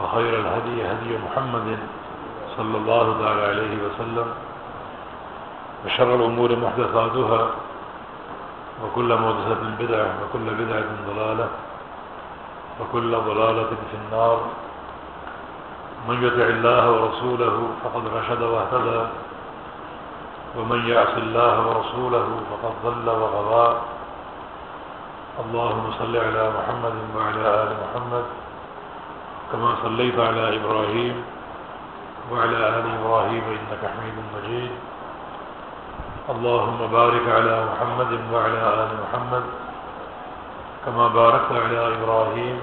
وخير الهدي هدي محمد صلى الله تعالى عليه وسلم وشر الأمور محدثاتها وكل محدثة بدعة وكل بدعة ضلالة وكل ضلالة في النار. من يطع الله ورسوله فقد رشد واهتدى ومن يعص الله ورسوله فقد ضل وغضى. اللهم صل على محمد وعلى آل محمد كما صليت على إبراهيم وعلى آل إبراهيم إنك حميد مجيد. اللهم بارك على محمد وعلى آل محمد كما باركت على إبراهيم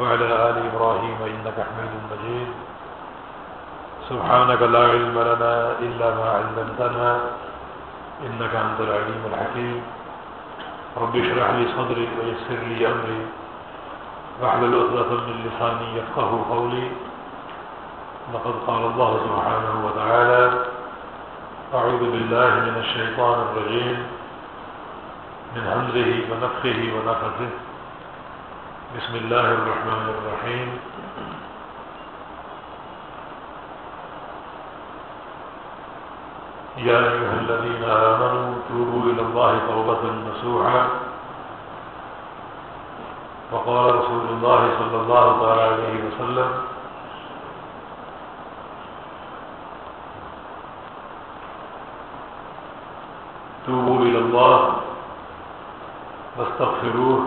وعلى آل إبراهيم إنك حميد مجيد. سبحانك لا علم لنا إلا ما علمتنا إنك أنت العليم الحكيم. رب اشرح لي صدري ويسر لي أمري. واحلل عقدة من لساني يفقه قولي. لقد قال الله سبحانه وتعالى أعوذ بالله من الشيطان الرجيم من همزه ونفخه ونفثه بسم الله الرحمن الرحيم. يا أيها الذين آمنوا توبوا إلى الله توبة نسوحا وقال رسول الله صلى الله عليه وسلم توبوا إلى الله واستغفروه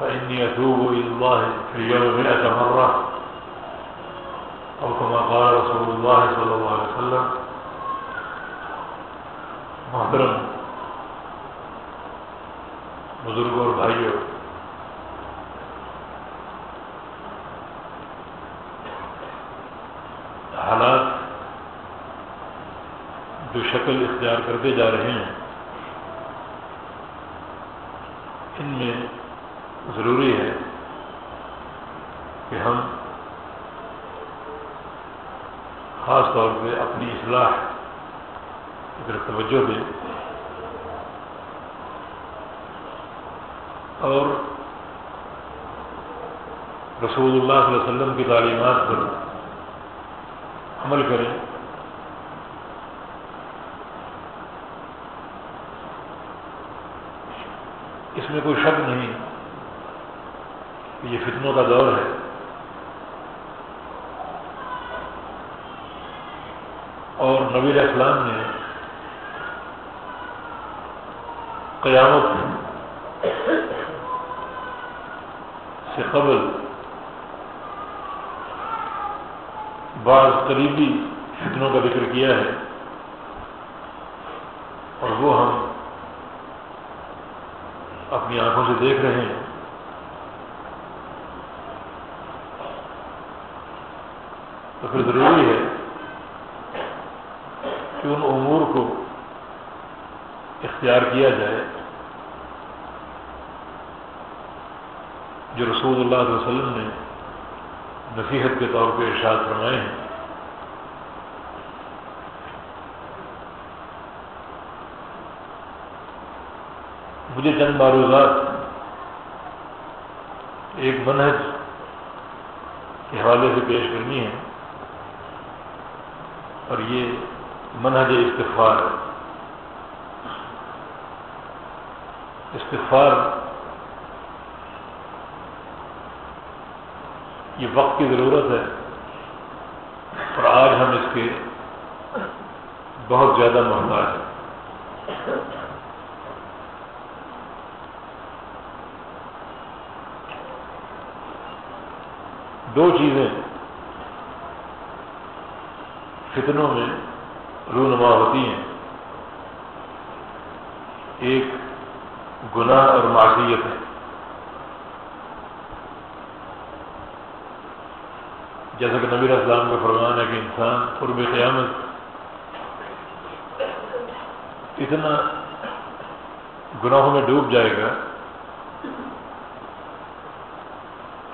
فإني أتوب إلى الله في اليوم مئة مرة. أو كما قال رسول الله صلى الله عليه وسلم محترم بزرگوں اور بھائیوں اختیار کرتے جا رہے ہیں۔ ان میں ضروری ہے کہ ہم خاص طور پہ اپنی اصلاح کی طرف توجہ دیں اور رسول اللہ صلی اللہ علیہ وسلم کی تعلیمات پر عمل کریں۔ اس میں کوئی شک نہیں کہ یہ فتنوں کا دور ہے۔ اور نبیر اسلام نے قیامت سے قبل بعض قریبی فتنوں کا ذکر کیا ہے اور وہ ہم اپنی آنکھوں سے دیکھ رہے ہیں۔ تو پھر ضروری ہے کہ ان امور کو اختیار کیا جائے جو رسول اللہ علیہ وسلم نے نصیحت کے طور پہ ارشاد فرمائے ہیں۔ مجھے چند معروضات ایک منہج کے حوالے سے پیش کرنی ہے اور یہ منہج استغفار ہے۔ استغفار یہ وقت کی ضرورت ہے اور آج ہم اس کے بہت زیادہ محتاج ہیں۔ دو چیزیں فتنوں میں رونما ہوتی ہیں۔ ایک گناہ اور معصیت ہے۔ جیسا کہ نبی اسلام کا فرمان ہے کہ انسان قرب قیامت اتنا گناہوں میں ڈوب جائے گا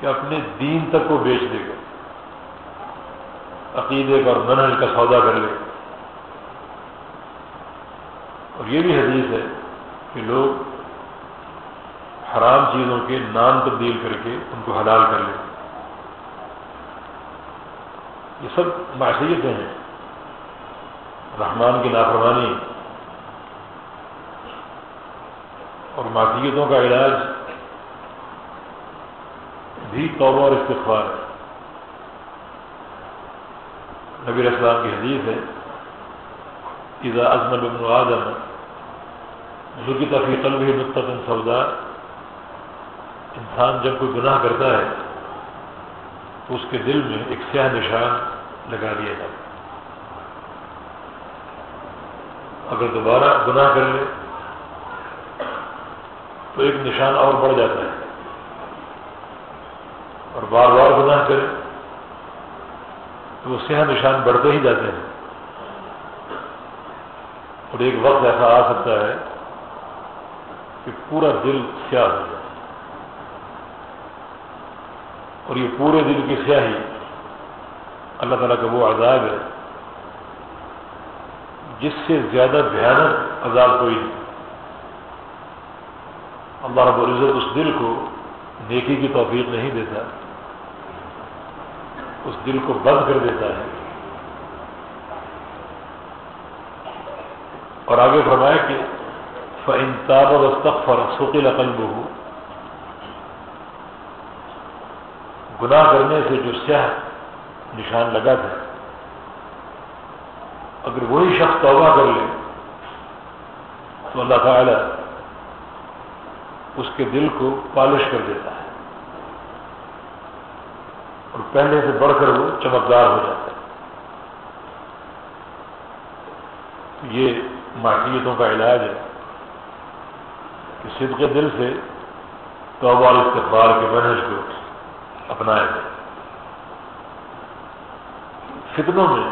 کہ اپنے دین تک کو بیچ دے گا۔ عقیدے کا اور منہج کا سودا کر لے۔ اور یہ بھی حدیث ہے کہ لوگ حرام چیزوں کے نام تبدیل کر کے ان کو حلال کر لیں۔ یہ سب معصیتیں ہیں۔ رحمان کی نافرمانی اور معصیتوں کا علاج بھی توبہ اور استغفار ہے۔ نبی اسلام کی حدیث ہے، اذا ازمل ابن آدم ذکی تفیع قلب ہی مستقن سودا انسان جب کوئی گناہ کرتا ہے، تو اس کے دل میں ایک سیاہ نشان لگا دیا جاتا اگر دوبارہ گناہ کر لے، تو ایک نشان اور بڑھ جاتا ہے۔ بار بار گناہ کرے، تو وہ سیاہ نشان بڑھتے ہی جاتے ہیں۔ اور ایک وقت ایسا آ سکتا ہے کہ پورا دل سیاہ ہو جائے۔ اور یہ پورے دل کی سیاہی اللہ تعالیٰ کا وہ عذاب ہے جس سے زیادہ بھیانک عذاب کوئی نہیں۔ اللہ رب العزت اس دل کو نیکی کی توفیق نہیں دیتا۔ اس دل کو بند کر دیتا ہے۔ اور آگے فرمایا کہ فنتاب اور استغفر سوقی لقل بہو گناہ کرنے سے جو سیاہ نشان لگا تھا اگر وہی شخص توبہ کر لے، تو اللہ تعالی اس کے دل کو پالش کر دیتا ہے۔ پہلے سے بڑھ کر وہ چمکدار ہو جاتا ہے۔ یہ معصیتوں کا علاج ہے کہ صدق دل سے توبہ اور استقبال کے منہج کو اپنایا جائے۔ فتنوں میں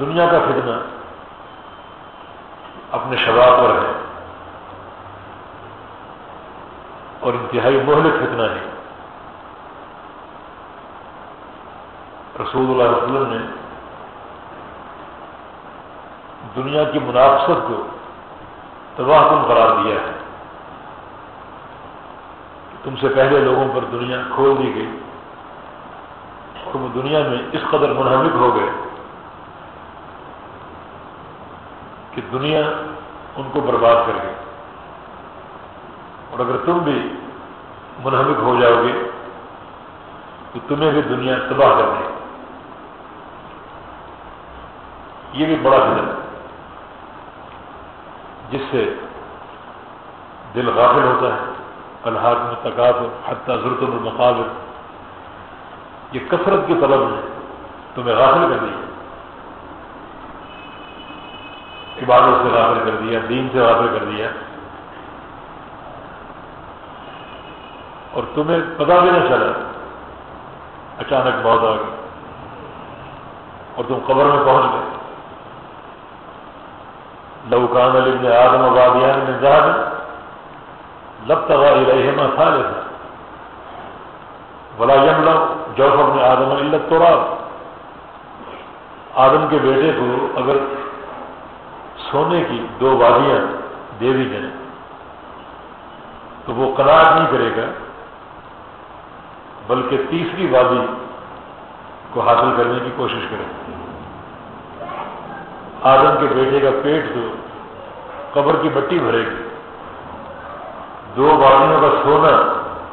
دنیا کا فتنہ اپنے شباب پر ہے اور انتہائی مہلک فتنہ ہے۔ رسول اللہ علیہ وسلم نے دنیا کی منافست کو تباہ کن قرار دیا ہے تم سے پہلے لوگوں پر دنیا کھول دی گئی اور وہ دنیا میں اس قدر منہمک ہو گئے کہ دنیا ان کو برباد کر گئی اور اگر تم بھی منہمک ہو جاؤ گے تو تمہیں بھی دنیا تباہ کر دے یہ بھی بڑا ہے۔ جس سے دل غافل ہوتا ہے الحاظ میں تقاف حتیٰ ضرورت المقابل یہ کثرت کی طلب ہے، تمہیں غافل کر دیا عبادت سے غافل کر دیا دین سے غافل کر دیا اور تمہیں پتا بھی نہ چلا، اچانک موت آ گئی۔ اور تم قبر میں پہنچ گئے۔ لوکان علی نے آدم آبادیاں نے زیادہ لب تبا رہے تھا لیتا بلا یم لو جوف اپنے آدم علت تو آدم کے بیٹے کو اگر سونے کی دو وادیاں دے دی جائیں، تو وہ قرار نہیں کرے گا، بلکہ تیسری وادی کو حاصل کرنے کی کوشش کرے گا۔ آدم کے بیٹے کا پیٹ تو قبر کی مٹی بھرے گی۔ دو وادیوں کا سونا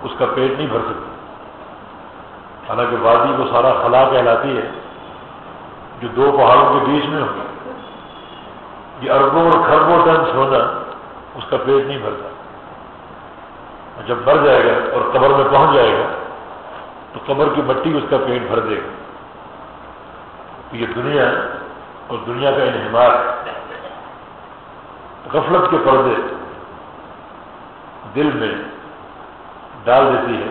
اس کا پیٹ نہیں بھر سکتا۔ حالانکہ وادی کو سارا خلا کہلاتی ہے، جو دو پہاڑوں کے بیچ میں ہوگا یہ اربوں اور کھربوں ٹن سونا اس کا پیٹ نہیں بھرتا۔ جب بھر جائے گا اور قبر میں پہنچ جائے گا، تو قبر کی مٹی اس کا پیٹ بھر دے گا۔ یہ دنیا اور دنیا کا انہمار غفلت کے پردے دل میں ڈال دیتی ہے۔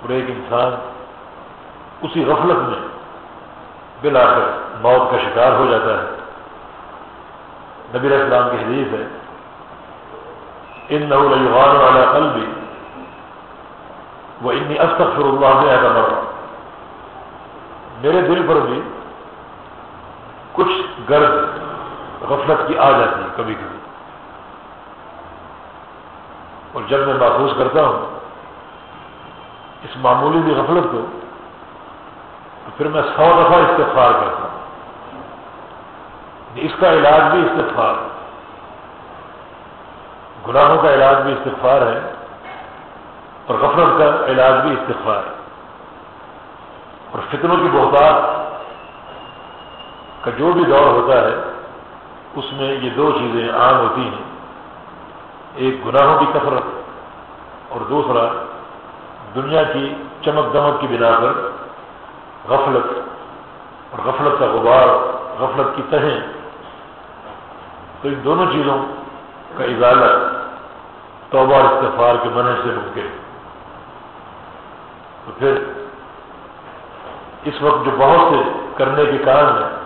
اور ایک انسان اسی غفلت میں بلا کر موت کا شکار ہو جاتا ہے۔ نبی اسلام کی حدیث ہے ان نوان والا کل بھی وہ انی استغفر اللہ میں ایسا مرا میرے دل پر بھی کچھ گرد غفلت کی آ جاتی ہے کبھی کبھی۔ اور جب میں محفوظ کرتا ہوں اس معمولی بھی غفلت کو، تو پھر میں سو دفعہ استفار کرتا ہوں۔ اس کا علاج بھی استفار گناہوں کا علاج بھی استفار ہے اور غفلت کا علاج بھی استفار ہے اور فتنوں کی بہتات کا جو بھی دور ہوتا ہے، اس میں یہ دو چیزیں عام ہوتی ہیں۔ ایک گناہوں کی کثرت اور دوسرا دنیا کی چمک دمک کی بنا پر غفلت اور غفلت کا غبار، غفلت کی تہیں۔ تو ان دونوں چیزوں کا اضالہ توبہ استفار کے منع سے ممکن تو پھر اس وقت جو بہت سے کرنے کے کام ہیں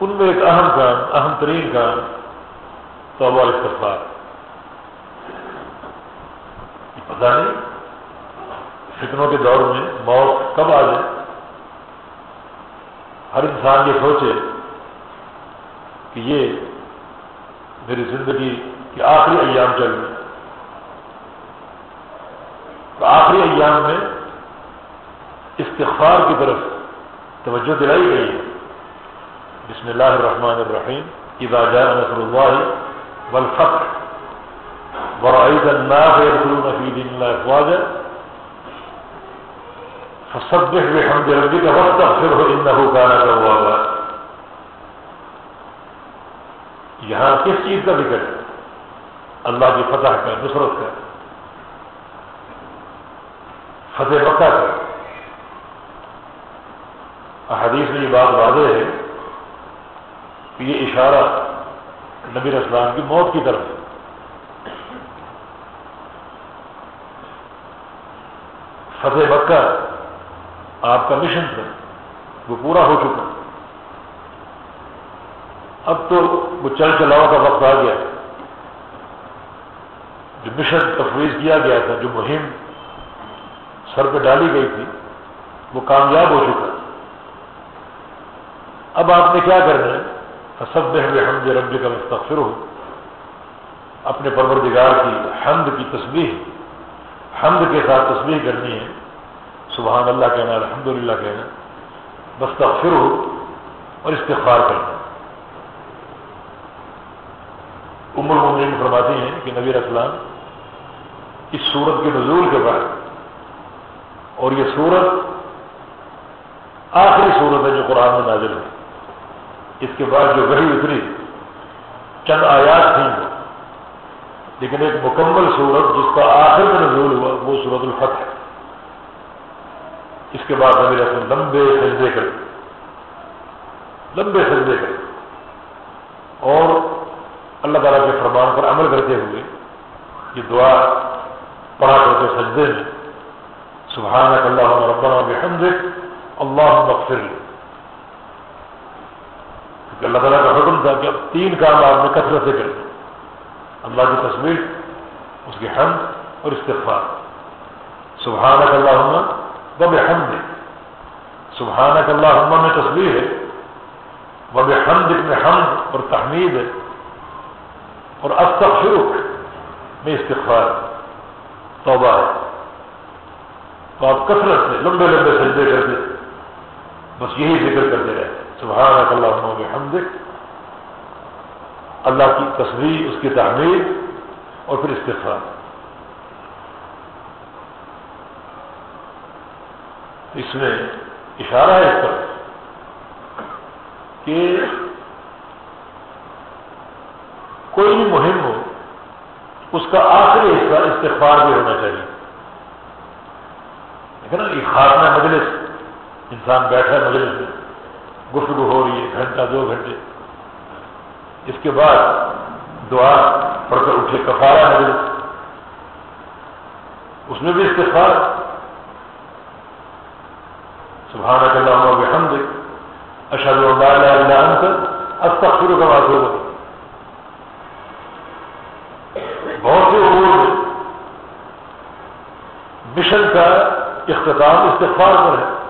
ان میں ایک اہم کام، اہم ترین کام توبہ استفار پتا نہیں، فتنوں کے دور میں موت کب آ جائے؟ ہر انسان یہ سوچے کہ یہ میری زندگی کے آخری ایام چل رہے تو آخری ایام میں استغفار کی طرف توجہ دلائی گئی ہے۔ بسم اللہ الرحمن الرحیم إذا جاء نصر اللہ والفتح. ورأيت الناس يدخلون في دين الله أفواجا. فسبح بحمد ربك واستغفره إنه كان توابا. یہاں کس چیز کا ذکر ہے اللہ کی فتح کا نصرت کا فتح مکہ کا حدیث میں یہ بات واضح ہے کہ یہ اشارہ نبی اسلام کی موت کی طرف ہے۔ فتح مکہ آپ کا مشن تھا، وہ پورا ہو چکا۔ اب تو وہ چل چلاؤ کا وقت آ گیا۔ جو مشن تفویض کیا گیا تھا، جو مہم سر پہ ڈالی گئی تھی، وہ کامیاب ہو چکا۔ اب آپ نے کیا کرنا ہے؟ سب ہوئے حمد رب کا مستقفر ہو اپنے پروردگار کی حمد کی تصویر حمد کے ساتھ تصویر کرنی ہے۔ سبحان اللہ کہنا الحمد للہ کہنا مستقفر ہو اور استغفار کرنا۔ عمر المین فرماتی ہیں کہ نبی اسلام اس سورت کے نزول کے بعد، اور یہ سورت آخری صورت ہے جو قرآن میں نازل ہے۔ اس کے بعد جو وہی اتری، چند آیات تھیں وہ۔ لیکن ایک مکمل صورت جس کا آخر میں نزول ہوا، وہ صورت الفتح ہے۔ اس کے بعد نبی رسم لمبے سجدے کرے لمبے سجدے کرے اور اللہ تعالیٰ کے فرمان پر عمل کرتے ہوئے یہ دعا پڑھا کرتے سجدے میں سبحانہ اللہ ربنا بحمد اللہ مغفر لی کہ اللہ تعالیٰ کا حکم تھا کہ اب تین کام آپ نے کثرت سے کریں اللہ کی تصویر اس کی حمد اور استغفار۔ سبحانک اللہ بب حمد سبحانک اللہ میں تصویر ہے۔ بب حمد ابن حمد اور تحمید ہے۔ اور استغفرک، میں استغفار۔ توبہ ہے۔ تو آپ کثرت سے لمبے لمبے سجدے کرتے بس یہی ذکر کرتے رہے سبحانک اللہ بحمدک اللہ کی تصویر، اس کی تعمیر اور پھر استفاد اس میں اشارہ ہے اس پر کہ کوئی بھی مہم ہو، اس کا آخری حصہ استغفار بھی ہونا چاہیے. دیکھیں نا یہ خاتمہ مجلس، انسان بیٹھا ہے مجلس میں گفتگو ہو رہی ہے، گھنٹہ، دو گھنٹے۔ اس کے بعد دعا پڑھ کر اٹھے، کفارہ مجلس اس میں بھی استفار سبحانك اللهم وبحمدك أشهد أن لا إله إلا أنت أستغفرك وأتوب بہت سے امور میں مشن کا اختتام استغفار پر ہے۔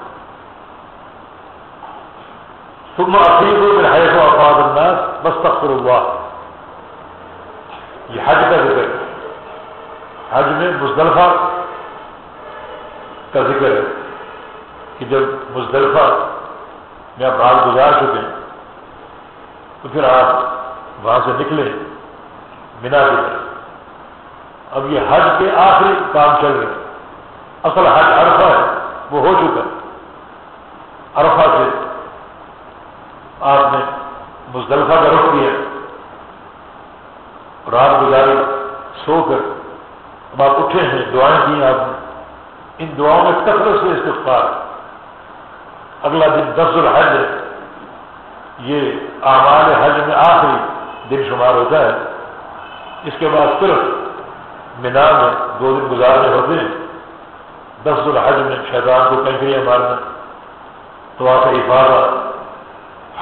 ثم عقیب میں حیف و افاد الناس مستقفر اللہ یہ حج کا ذکر ہے۔ حج میں مزدلفہ کا ذکر ہے کہ جب مزدلفہ میں آپ رات گزار چکے تو پھر آپ وہاں سے نکلے بنا کے اب یہ حج کے آخری کام چل رہے اصل حج عرفہ ہے، وہ ہو چکا عرفہ سے آپ نے مزدلفہ کا رخ دیا رات گزاری سو کر اب آپ اٹھے ہیں، دعائیں کی آپ نے۔ ان دعاؤں میں کثرت سے استفار اگلا دن دس الحج ہے۔ یہ اعمال حج میں آخری دن شمار ہوتا ہے۔ اس کے بعد صرف مینا میں دو دن گزارنے ہوتے ہیں۔ دس الحج میں شیطان کو کنکریاں مارنا، تو آپ کا افادہ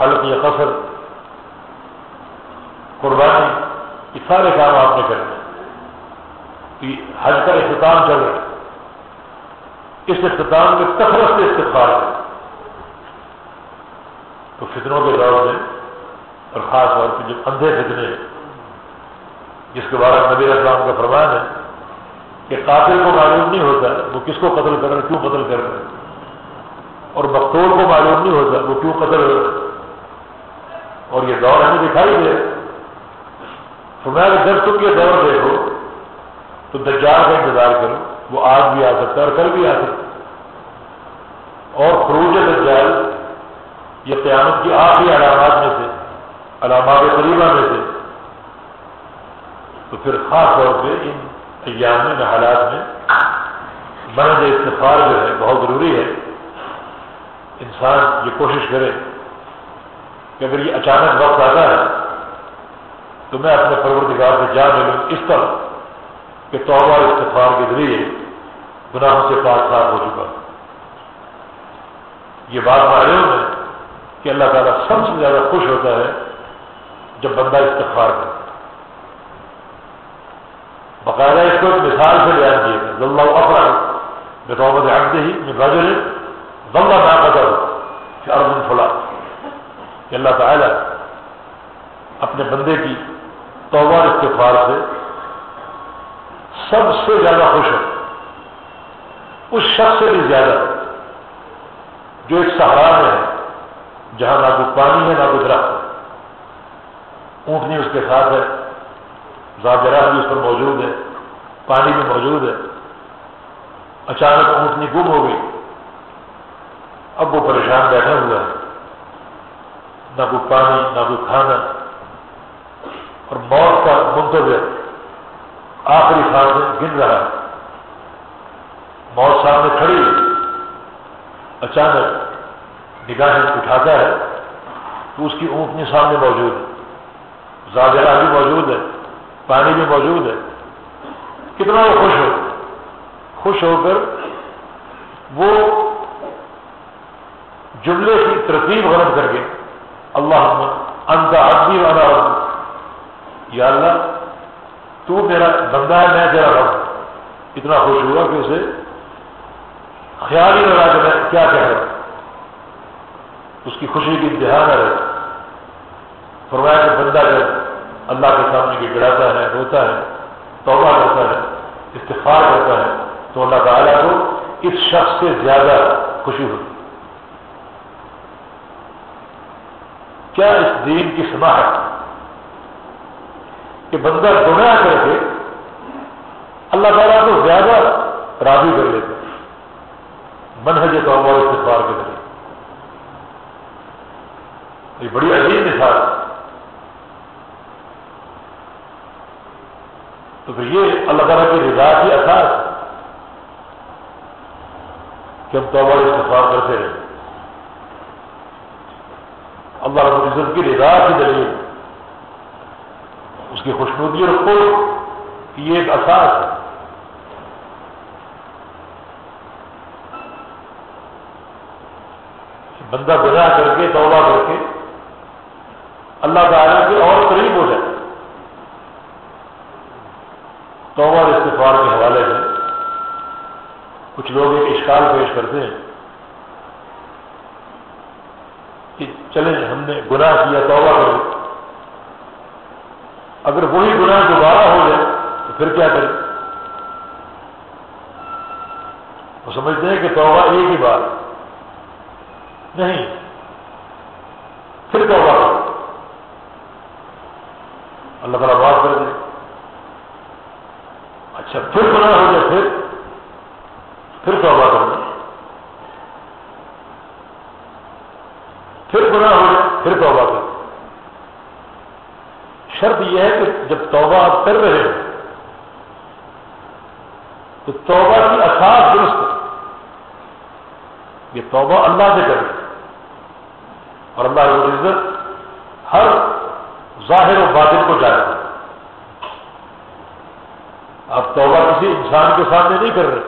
حلق یا قصر، قربانی، یہ سارے کام آپ نے کرنے کہ حج کا اختتام چل رہا ہے۔ اس اختتام میں کثرت سے استفار ہے۔ تو فتنوں کے دور میں، اور خاص طور پہ جو اندھے فتنے جس کے بارے میں نبی اسلام کا فرمان ہے کہ قاتل کو معلوم نہیں ہوتا وہ کس کو قتل کر رہے کیوں قتل کر رہے اور مقتول کو معلوم نہیں ہوتا وہ کیوں قتل کر رہے اور یہ دور ہمیں دکھائی دے۔ تو میں اگر جب تم یہ دور دیکھو، تو دجال کا انتظار کرو، وہ آج بھی آ سکتا ہے اور کل بھی آ سکتا اور خروج دجال یہ قیامت کی آخری علامات میں سے، علامات قریبہ میں سے، تو پھر خاص طور پہ ان ایام میں، حالات میں مرد استفار جو ہے، بہت ضروری ہے۔ انسان یہ کوشش کرے۔ کہ اگر یہ اچانک وقت آتا ہے تو میں اپنے پروردگار سے جا ملوں اس طرح کہ توبہ استفار کے ذریعے گناہوں سے پاک صاف ہو چکا یہ بات معلوم ہے کہ اللہ تعالیٰ سب سے زیادہ خوش ہوتا ہے جب بندہ استغفار کرتا باقاعدہ اس کو ایک مثال سے بیان کیا گیا۔ اللہ افرا بطوبت حق ہی میں ضلع نہ قدر کہ ارجن فلا کہ اللہ تعالیٰ اپنے بندے کی توبہ استغفار سے سب سے زیادہ خوش ہے۔ اس شخص سے بھی زیادہ جو ایک سہارا میں ہے، جہاں نہ کوئی پانی ہے، نہ کوئی درخت اونٹنی اس کے ساتھ ہے زاجرہ بھی اس پر موجود ہے، پانی بھی موجود ہے۔ اچانک اونٹنی گم ہو گئی۔ اب وہ پریشان بیٹھا ہوا ہے۔ نہ کوئی پانی، نہ کوئی کھانا۔ اور موت کا منتظر آخری سانس گن رہا۔ ہے موت سامنے کھڑی۔ اچانک نگاہیں اٹھاتا ہے تو اس کی اونٹنی سامنے موجود ہے۔ زاجرہ بھی موجود ہے، پانی بھی موجود ہے۔ کتنا وہ خوش ہو۔ خوش ہو کر وہ جملے کی ترتیب غلط کر کے اللہ انتا آدمی والا یا اللہ، تو میرا بندہ ہے، میں تیرا رب. اتنا خوش ہوا کہ اسے خیال ہی لگا کہ میں کیا کہہ رہا ہوں۔ اس کی خوشی کی انتہا نہ رہے۔ فرمایا کہ بندہ جب اللہ کے سامنے گڑاتا ہے، روتا ہے، توبہ کرتا ہے استفار کرتا ہے، تو اللہ تعالیٰ کو اس شخص سے زیادہ خوشی ہوتی کیا اس دین کی سماعت کہ بندہ گناہ کر کے اللہ تعالیٰ کو زیادہ راضی کر لیتے منہج توبہ استفار کے ذریعے۔ یہ بڑی عجیب مثال تو پھر یہ اللہ تعالیٰ کی رضا کی اثاث کہ ہم توبہ استفاد کرتے رہے اللہ رب العزت کی رضا کی دلیل. اس کی خوشنودی اور خود یہ ایک اثاث ہے. بندہ گناہ کر کے، توبہ کر کے اللہ تعالیٰ کے اور قریب ہو جائے. توبہ استفار کے حوالے سے کچھ لوگ ایک اشکال پیش کرتے ہیں. چلیں ہم نے گناہ کیا، توبہ کرو۔ اگر وہی گناہ دوبارہ ہو جائے، تو پھر کیا کریں؟ وہ سمجھتے ہیں کہ توبہ ایک ہی بات۔ نہیں۔ پھر توبہ کرو۔ اللہ تعالیٰ بات کر دے۔ اچھا پھر گناہ ہو جائے، پھر پھر توبہ کرنا پھر گناہ ہو جائے پھر توبہ کر شرط یہ ہے کہ جب توبہ آپ کر رہے ہیں تو توبہ کی اثاث درست یہ توبہ اللہ سے کرے۔ اور اللہ عزت ہر ظاہر و باطن کو جانتے آپ توبہ کسی انسان کے سامنے نہیں کر رہے۔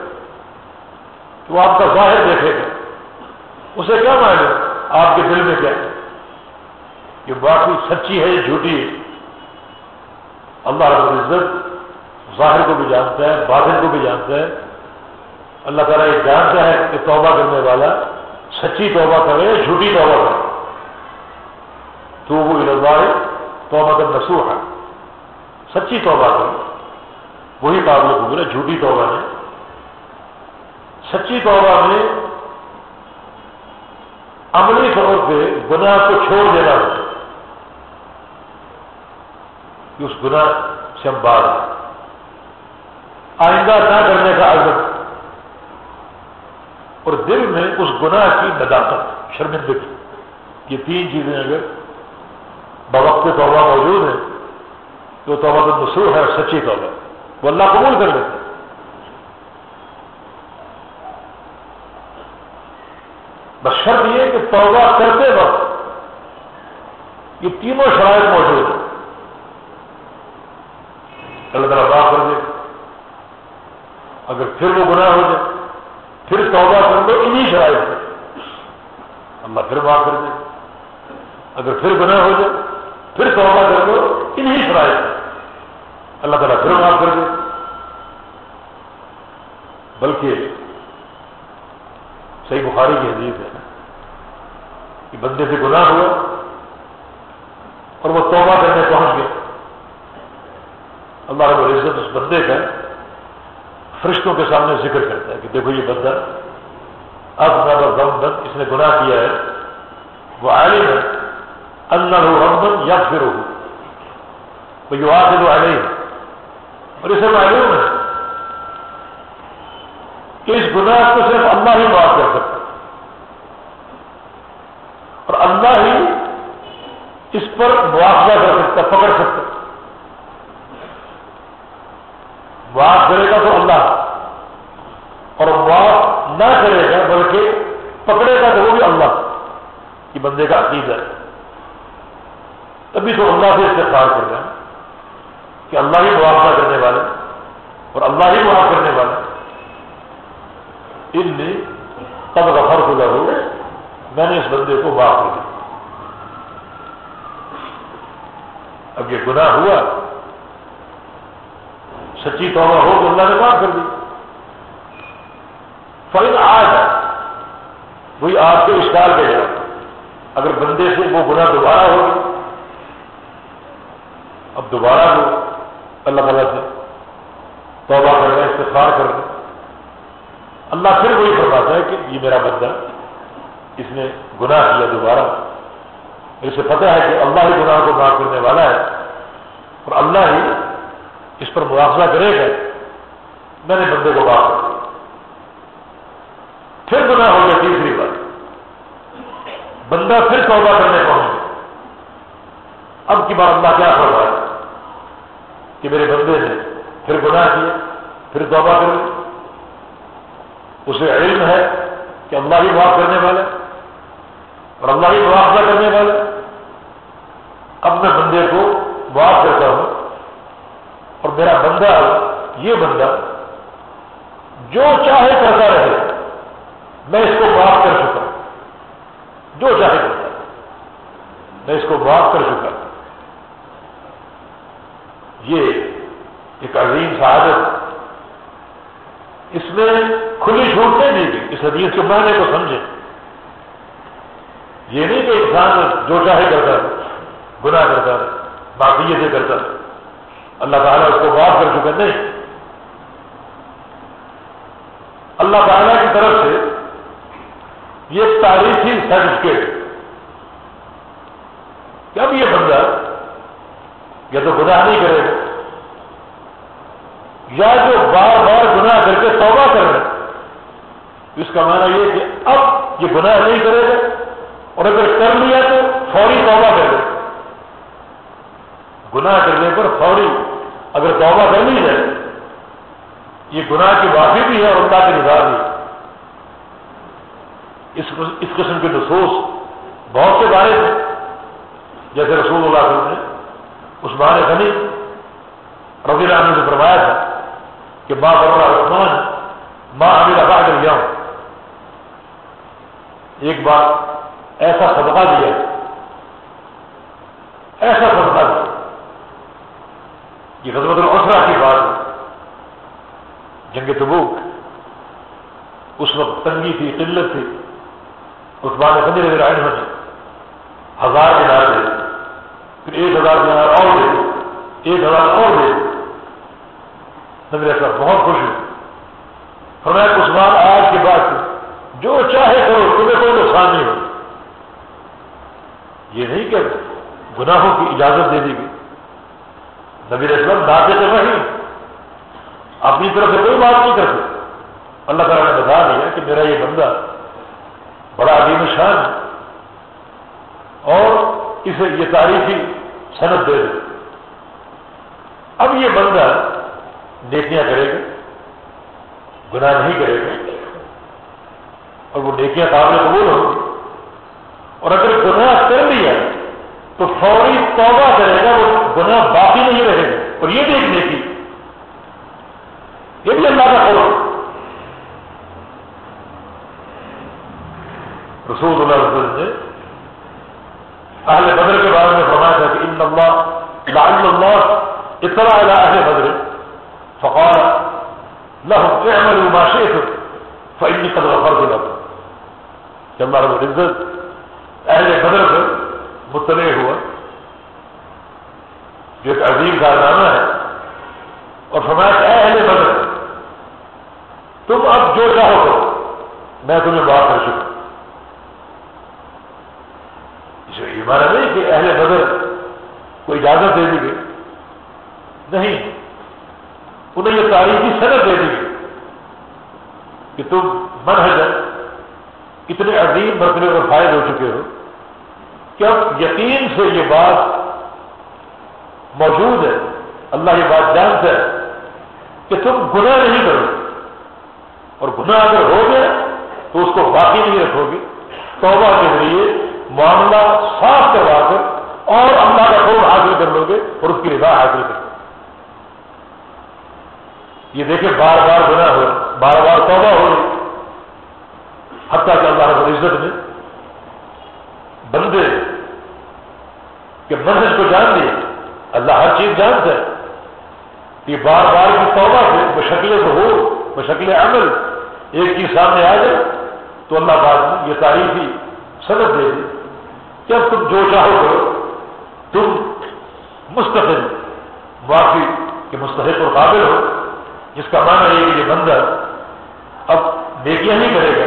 تو آپ کا ظاہر دیکھے گا۔ اسے کیا معلوم آپ کے دل میں کیا ہے؟ یہ باقی سچی ہے، یہ جھوٹی ہے۔ اللہ رب العزت ظاہر کو بھی جانتا ہے، باطن کو بھی جانتا ہے۔ اللہ تعالیٰ یہ جانتا ہے کہ توبہ کرنے والا سچی توبہ کرے، جھوٹی توبہ کرے۔ تو وہ ادوار توبہ کا نسو ہے۔ سچی توبہ کرے۔ وہی قابل قبول ہے، جھوٹی توبہ ہے۔ سچی توبہ میں عملی طور پہ گناہ کو چھوڑ دینا۔ کہ اس گناہ سے ہم بات آئندہ نہ کرنے کا عزم۔ اور دل میں اس گناہ کی نداقت شرمندگی۔ یہ تین چیزیں اگر بوقت توبہ موجود ہیں، تو توبہ تو مسرو ہے اور سچی توبہ۔ وہ اللہ قبول کر لیتے بس شرط یہ کہ توبہ کرتے وقت یہ تینوں شرائط موجود ہیں۔ اللہ تعالیٰ بات کر دے۔ اگر پھر وہ گناہ ہو جائے، پھر توبہ کر دو انہیں شرائط سے اللہ پھر بات کر دے۔ اگر پھر گناہ ہو جائے، پھر توبہ کر دو انہیں شرائط سے اللہ تعالیٰ پھر معاف کر دے۔ بلکہ صحیح بخاری کی حدیث ہے کہ بندے سے گناہ ہوا اور وہ توبہ کرنے پہنچ گیا اللہ رب العزت اس بندے کا فرشتوں کے سامنے ذکر کرتا ہے کہ دیکھو یہ بندہ اب نہ بند اس نے گناہ کیا ہے۔ وہ عالم ہے۔ اللہ رحمن یا پھر ہو وہ جو آج وہ عالم اور اسے معلوم ہے کہ اس گناہ کو صرف اللہ ہی معاف کر سکتا اور اللہ ہی اس پر مواخذہ کر سکتا پکڑ سکتا معاف کرے گا تو اللہ۔ اور معاف نہ کرے گا بلکہ پکڑے گا تو وہ بھی اللہ۔ کی بندے کا عقید ہے۔ تبھی تو اللہ سے استفار کر رہے ہیں کہ اللہ ہی مواخذہ کرنے والے اور اللہ ہی معاف کرنے والے۔ ان نے تب رفر کو لگو میں نے اس بندے کو معاف کر دیا۔ اب یہ گناہ ہوا۔ سچی توبہ ہو تو اللہ نے معاف کر دی۔ فائدہ آج ہے وہی آپ کو اشکال دے جائے اگر بندے سے وہ گناہ دوبارہ ہو اب دوبارہ ہو، اللہ تعالیٰ سے توبہ کر رہے ہیں استفار کر رہے اللہ پھر وہی فرماتا ہے کہ یہ میرا بندہ، اس نے گناہ کیا دوبارہ۔ اسے پتہ ہے کہ اللہ ہی گناہ کو معاف کرنے والا ہے۔ اور اللہ ہی اس پر مواخذہ کرے گا۔ میں نے بندے کو معاف کر دیا پھر گناہ ہو گیا تیسری بات۔ بندہ پھر توبہ کرنے پہنچ گیا اب کی بار اللہ کیا فرمایا کہ میرے بندے نے پھر گناہ کیا، پھر توبہ کر لی۔ اسے علم ہے کہ اللہ ہی معاف کرنے والے اور اللہ ہی معاف نہ کرنے والے اب میں بندے کو معاف کرتا ہوں۔ اور میرا بندہ یہ بندہ جو چاہے کرتا رہے، میں اس کو معاف کر چکا۔ جو چاہے کرتا میں اس کو معاف کر چکا۔ یہ ایک عظیم سعادت۔ اس میں کھلی چھوٹ نہیں۔ دی گئی اس حدیث کے معنی کو سمجھے یہ نہیں کہ انسان جو چاہے کرتا گناہ کرتا باقی سے کرتا اللہ تعالیٰ اس کو معاف کر چکا نہیں اللہ تعالیٰ کی طرف سے یہ تاریخی سرٹیفکیٹ کہ اب یہ بندہ یا تو گناہ نہیں کرے گا یا جو بار بار گناہ کر کے توبہ کر رہے اس کا معنی یہ کہ اب یہ گناہ نہیں کرے گا اور اگر کر لیا تو فوری توبہ کر دے گناہ کرنے پر فوری اگر توبہ کر لی جائے یہ گناہ کی معافی بھی ہے اور اللہ کے نظار بھی اس قسم کے نصوص بہت سے بارے تھے جیسے رسول اللہ صلی اللہ علیہ وسلم نے اس بارے غنی رضی اللہ عنہ سے فرمایا تھا کہ ماں بڑا عثمان ماں امیر ابا کر گیا ہوں ایک بار ایسا صدقہ دیا۔ ایسا صدقہ دیا۔ یہ حضرت الاسرا کی بات ہے۔ جنگ تبوک، اس وقت تنگی تھی، قلت تھی۔ اس بار میں سمجھ رائن ہونے ہزار دینار دے۔ پھر ایک ہزار دینار اور دے۔ ایک ہزار اور دے۔ نبی ایسا بہت خوش ہوں۔ فرمایا عثمان آج کے بعد جو چاہے کرو، تمہیں کوئی نقصان نہیں ہو یہ نہیں کہ گناہوں کی اجازت دے دی گئی۔ نبی اسلم داتے تو وہی اپنی طرف سے کوئی بات نہیں کرتے۔ اللہ تعالیٰ نے بتا دیا کہ میرا یہ بندہ بڑا عظیم شان ہے۔ اور اسے یہ تاریخی صنعت دے دے۔ اب یہ بندہ نیکیاں کرے گا، گناہ نہیں کرے گا، اور وہ نیکیاں قابل قبول ہوں اور اگر گناہ کر لیا تو فوری توبہ کرے گا وہ گناہ باقی نہیں رہے گا اور یہ بھی ایک نیکی یہ بھی اللہ کا کرو رسول اللہ علیہ وسلم نے اہل بدر کے بارے میں فرمایا تھا کہ ان اللہ لعل اللہ اتنا اہل بدر فقال لهم اعملوا ما شئتم فإني قد مطلع ہوا، جو ایک عظیم کارنامہ ہے، اور فرمایا کہ اہل بدر، تم اب جو چاہو کرو، میں تمہیں بات کر چکا۔ یہ مانا نہیں کہ اہل بدر کو اجازت دے دی گئی۔ نہیں، انہیں یہ تاریخی صنعت دے دی گئی کہ تم منحج اتنے عظیم مرتبے پر فائد ہو چکے ہو۔ کہ اب یقین سے یہ بات موجود ہے؟ اللہ یہ بات جانتا ہے کہ تم گناہ نہیں کرو اور گناہ اگر ہو گیا تو اس کو باقی نہیں رکھو گے۔ توبہ کے ذریعے معاملہ صاف کروا کر اور اللہ کا قرب حاصل کر لو گے اور اس کی رضا حاصل کر لو یہ دیکھیں بار بار گناہ ہو بار بار توبہ ہو رہی حتیٰ کہ اللہ رب العزت نے بندے کہ منزل کو جان لیے اللہ ہر چیز جانتا ہے۔ کہ بار بار کی توبہ سے بشکل تو ہو بشکل عمل ایک چیز سامنے آ جائے تو اللہ پاک نے یہ تاریخی صدق دے دی کہ اب تم جو چاہو کرو، تم مستقل معافی کے مستحق اور قابل ہو۔ جس کا معنی ہے کہ یہ بندہ اب نیکیاں نہیں کرے گا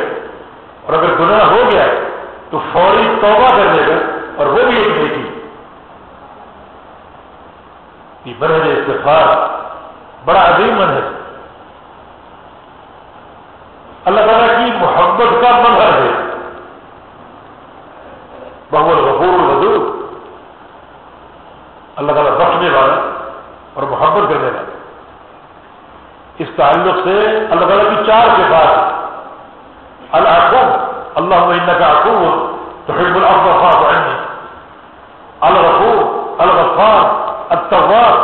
اور اگر گناہ ہو گیا تو فوری توبہ کر دے گا اور وہ بھی ایک نیکی کہ برہج استفار بڑا عظیم من ہے۔ اللہ تعالیٰ کی محبت کا منظر ہے۔ بہت غفور الودود اللہ تعالیٰ بخشنے والا اور محبت کرنے والا۔ اس تعلق سے اللہ تعالیٰ کی چار کے بعد العقوب۔ اللہ مہینہ کا عقوب تو حب الفاظ الغفور، الغفار التوار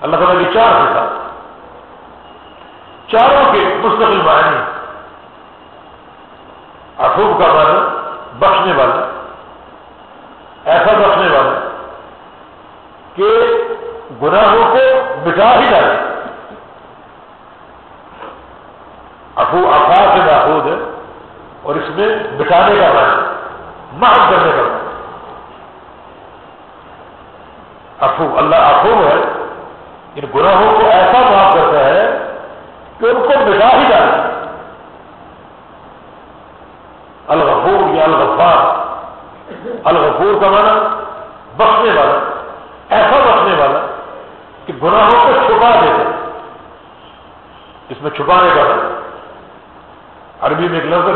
اللہ تعالیٰ کی چار کے ساتھ چاروں کے مستقل معنی. افوب کا مانا بخشنے والا. ایسا بخشنے والا کہ گناہوں کو مٹا ہی ڈالے افو افا سے محفوظ ہے اور اس میں مٹانے کا مانا محب کرنے کا افو اللہ افو ہے۔ ان گناہوں کو ایسا معاف کرتا ہے کہ ان کو مٹا ہی ڈالے الغفور یا الغفار۔ الغفور کا معنی بخشنے والا، ایسا بخشنے والا کہ گناہوں کو چھپا دیتے اس میں چھپانے کا عربی میں ایک لفظ ہے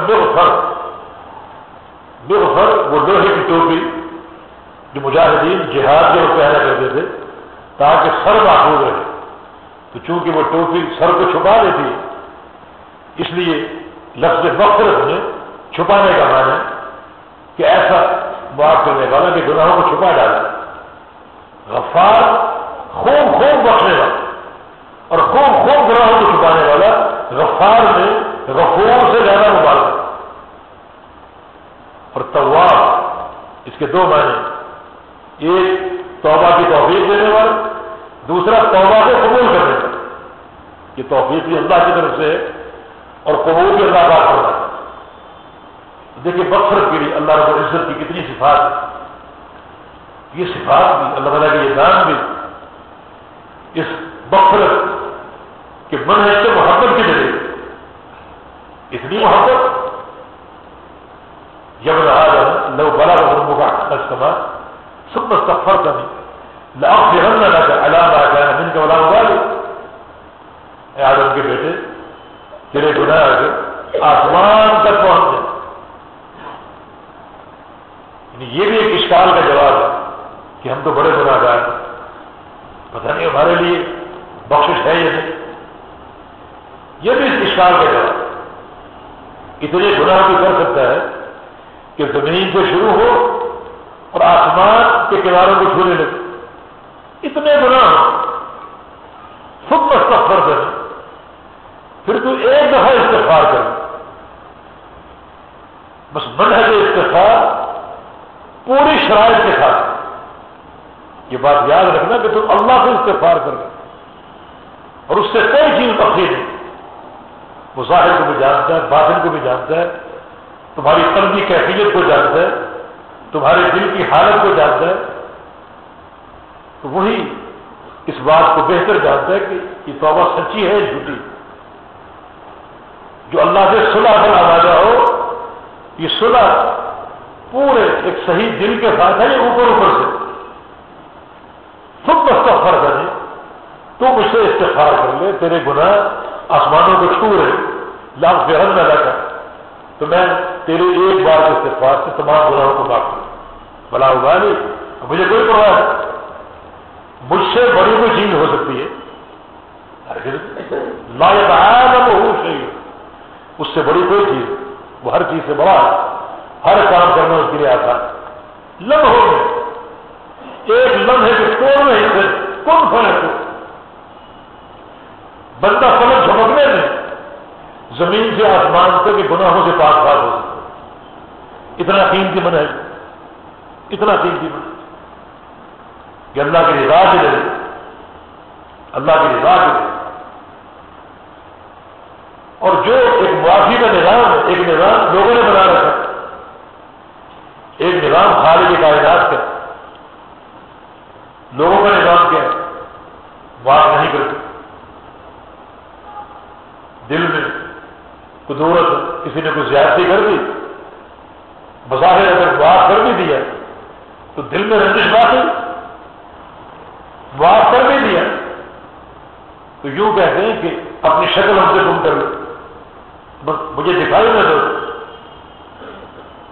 بے غفر وہ لوہے کی ٹوپی جو مجاہدین جہاد کے وہ پہنا کرتے تھے، تاکہ سر محفوظ رہے. تو چونکہ وہ ٹوپی سر کو چھپا دیتی ہے، اس لیے لفظ مفرت میں چھپانے کا معنی کہ ایسا معاف کرنے والا کہ گناہوں کو چھپا ڈالا غفار خوب خوب بخشنے والا اور خوب خوب گناہوں کو چھپانے والا غفار میں غفور سے زیادہ مبارک۔ اور طواب اس کے دو معنی ایک، توبہ کی توفیق دینے والا دوسرا، توبہ کو قبول کرنے والا یہ توفیق بھی اللہ کی طرف سے اور قبول بھی اللہ بات کرنا دیکھیے بخرت کے لیے اللہ رب العزت کی کتنی صفات ہے یہ صفات بھی، اللہ تعالیٰ کے یہ نام بھی اس بخرت کے من سے محبت کی ذریعے۔ اثنينها طفل يا ابن آدم لو بلغ ذنبك السماء ثم استغفرتني لأغفرن لك على ما كان منك ولا ذلك اے آدم کے بیٹے تیرے گناہ آگے آسمان تک پہنچ جائے یہ بھی ایک اشکال کا جواب. ہے کہ ہم تو بڑے گناہ گار ہیں پتہ نہیں ہمارے لیے بخشش ہے یا نہیں یہ بھی اس اشکال کا جواب. اتنے گناہ بھی کر سکتا ہے کہ زمین سے شروع ہو اور آسمان کے کناروں کو چھونے لگے۔ اتنے گناہ خود مستفر کر پھر تو ایک دفعہ استفار کر بس منہج استفار پوری شرائط کے ساتھ۔ یہ بات یاد رکھنا کہ تم اللہ سے استفار کر اور اس سے کوئی چیز بخری نہیں۔ مظاہر کو بھی جانتا ہے، باطن کو بھی جانتا ہے، تمہاری قلبی کیفیت کو جانتا ہے، تمہارے دل کی حالت کو جانتا ہے۔ تو وہی اس بات کو بہتر جانتا ہے کہ یہ توبہ سچی ہے جھوٹی۔ جو اللہ سے صلح پر آوازہ ہو، یہ صلح پورے ایک صحیح دل کے ساتھ ہے یہ اوپر اوپر سے؟ خود مستفر کرے تو مجھ سے استفار کر لے، تیرے گناہ آسمانوں کو چھو رہے لاکھ بے نہ لگا تو میں تیرے ایک بار کے استفار سے تمام گناہوں کو معاف کروں۔ بلا ہوگا نہیں مجھے کوئی پرواہ ہے مجھ سے بڑی کوئی چیز ہو سکتی ہے۔ لا وہ صحیح اس سے بڑی کوئی چیز وہ ہر چیز سے بڑا ہے۔ ہر کام کرنا اس کے لیے آسان لمحوں میں، ایک لمحے کے توڑ میں سے کون فرق ہو۔ بندہ سمجھ جھمکنے میں زمین سے آسمان سے کہ گناہوں سے پاس پاس ہو سکتا اتنا قیمتی من ہے اتنا قیمتی من کہ اللہ کی رضا کے لے اللہ کی رضا کے لے اور جو ایک معافی کا نظام ہے، ایک نظام لوگوں نے بنا رکھا۔ ایک نظام خالی کائنات کا۔ لوگوں کا نظام کیا ہے؟ بات نہیں کرتے۔ دل میں قدورت کسی نے کوئی زیادتی کر دی، بظاہر اگر بات کر بھی دیا، تو دل میں رنجش بات ہوئی بات کر بھی دیا، تو یوں کہتے ہیں کہ اپنی شکل ہم سے گم کر لو۔ مجھے دکھائی نہ دو۔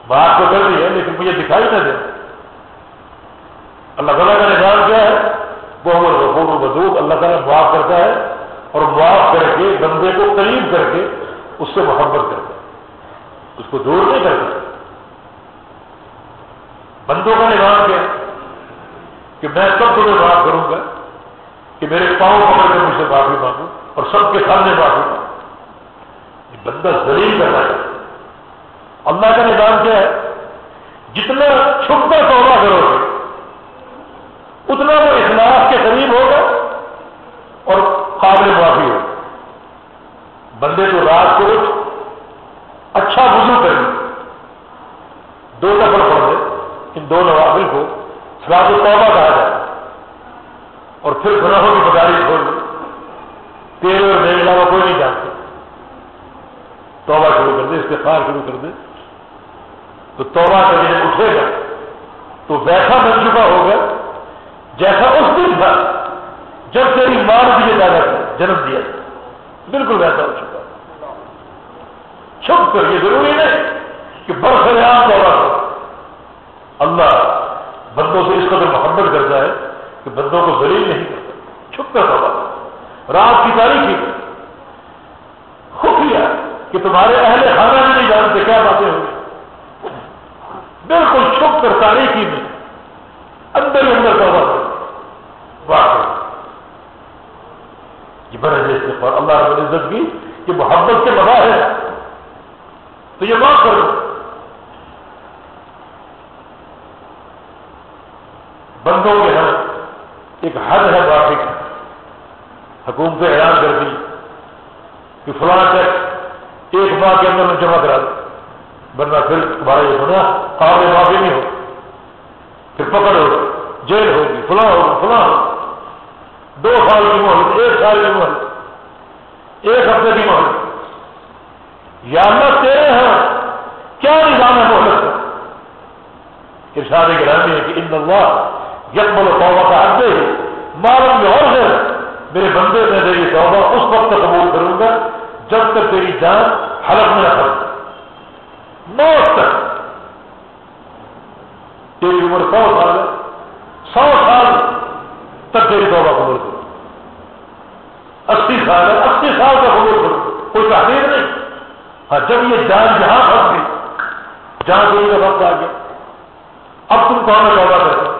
بات تو کر دی ہے لیکن مجھے دکھائی نہ دے۔ اللہ تعالیٰ کا نظام کیا ہے؟ وہ رفور بدوق اللہ تعالیٰ معاف کرتا ہے۔ اور معاف کر کے، بندے کو قریب کر کے اس سے محبت کرتا ہے اس کو دور نہیں کرتا بندوں کا نظام کیا؟ کہ میں سب کو معاف کروں گا، کہ میرے پاؤں پکڑ کر مجھ سے معافی مانگوں اور سب کے سامنے معافی مانگوں بندہ ذریع کرنا ہے۔ اللہ کا نظام کیا ہے؟ جتنا چھپ کر توبہ کرو گے، اتنا وہ اخلاق کے قریب ہوگا اور قابل معافی ہوگا بندے کو رات کو اچھا وضو کریں۔ دو نفر پڑھ دے ان دو نوافل کو سراج توبہ کہا جائے۔ اور پھر گناہوں کی بداری کھول دے تیرے اور میرے علاوہ کوئی نہیں جانتا۔ توبہ شروع کر دے استفار شروع کر دے تو توبہ کا اٹھے گا۔ تو ویسا بن چکا ہوگا جیسا اس دن تھا۔ جب تیری ماں بھی یہ پیدا کر جنم دیا بالکل ویسا ہو چکا۔ چھپ کر، یہ ضروری نہیں کہ برف عام توبہ کرو اللہ بندوں سے اس قدر محبت کرتا ہے کہ بندوں کو ذلیل نہیں کرتا۔ چھپ کر توبہ رات کی تاریخی خفیہ کہ تمہارے اہل خانہ بھی نہیں جانتے کیا باتیں ہوئی بالکل چھپ کر تاریخی میں اندر ہی اندر کا وقت یہ بڑے دیش پر اللہ رب العزت کی کہ محبت کے بڑا ہے۔ تو یہ معاف کرو۔ بندوں کے ہر ایک حد ہے باقی حکومت اعلان کر دی کہ فلاں چیک ایک ماہ کے اندر میں جمع کرا دوں۔ ورنہ پھر تمہارا یہ ہونا قابل معافی نہیں ہو پھر پکڑ ہو، جیل ہوگی، فلاں ہوگا فلاں ہوگا دو سال کی محل ایک سال کی محل ایک ہفتے کی محل یا اللہ تیرے ہیں کیا نظام ہے محلت کا؟ ارشاد گرامی ہے کہ ان اللہ یکمل توبہ کا حد ہے معلوم میں اور ہے۔ میرے بندے، میں میری توبہ اس وقت قبول کروں گا جب تک تیری جان حلق میں نہ موت تک۔ تیری عمر سو سال ہے، سو سال تک تیری توبہ قبول کروں اسی سال ہے، اسی سال کا قبول کروں کوئی تحریر نہیں۔ ہاں جب یہ جان جہاں پھنس گئی جہاں کوئی کا وقت آ گیا اب تم کہاں توبہ کرو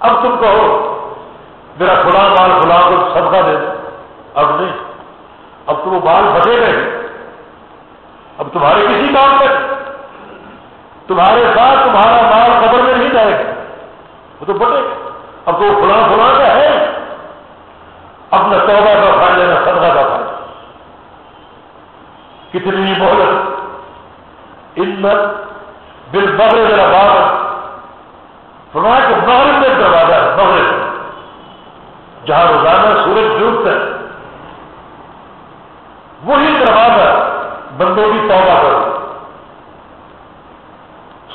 اب تم کہو، میرا فلاں مال فلاں کو صدقہ دے دے اب نہیں۔ اب تو وہ مال بچے گئے۔ اب تمہارے کسی کام پہ تمہارے ساتھ تمہارا مال قبر میں نہیں جائے گا۔ وہ تو بٹے گا اب تو وہ فلاں فلاں کا ہے۔ اپنا توبہ کا کھا لینا صدقہ کا کھا کتنی مہلت۔ عزت بل بغل میرا بار فرمایا کہ مغرب میں دروازہ ہے، مغرب جہاں روزانہ سورج ڈوبتا ہے۔ وہی دروازہ بندوں کی توبہ کرو۔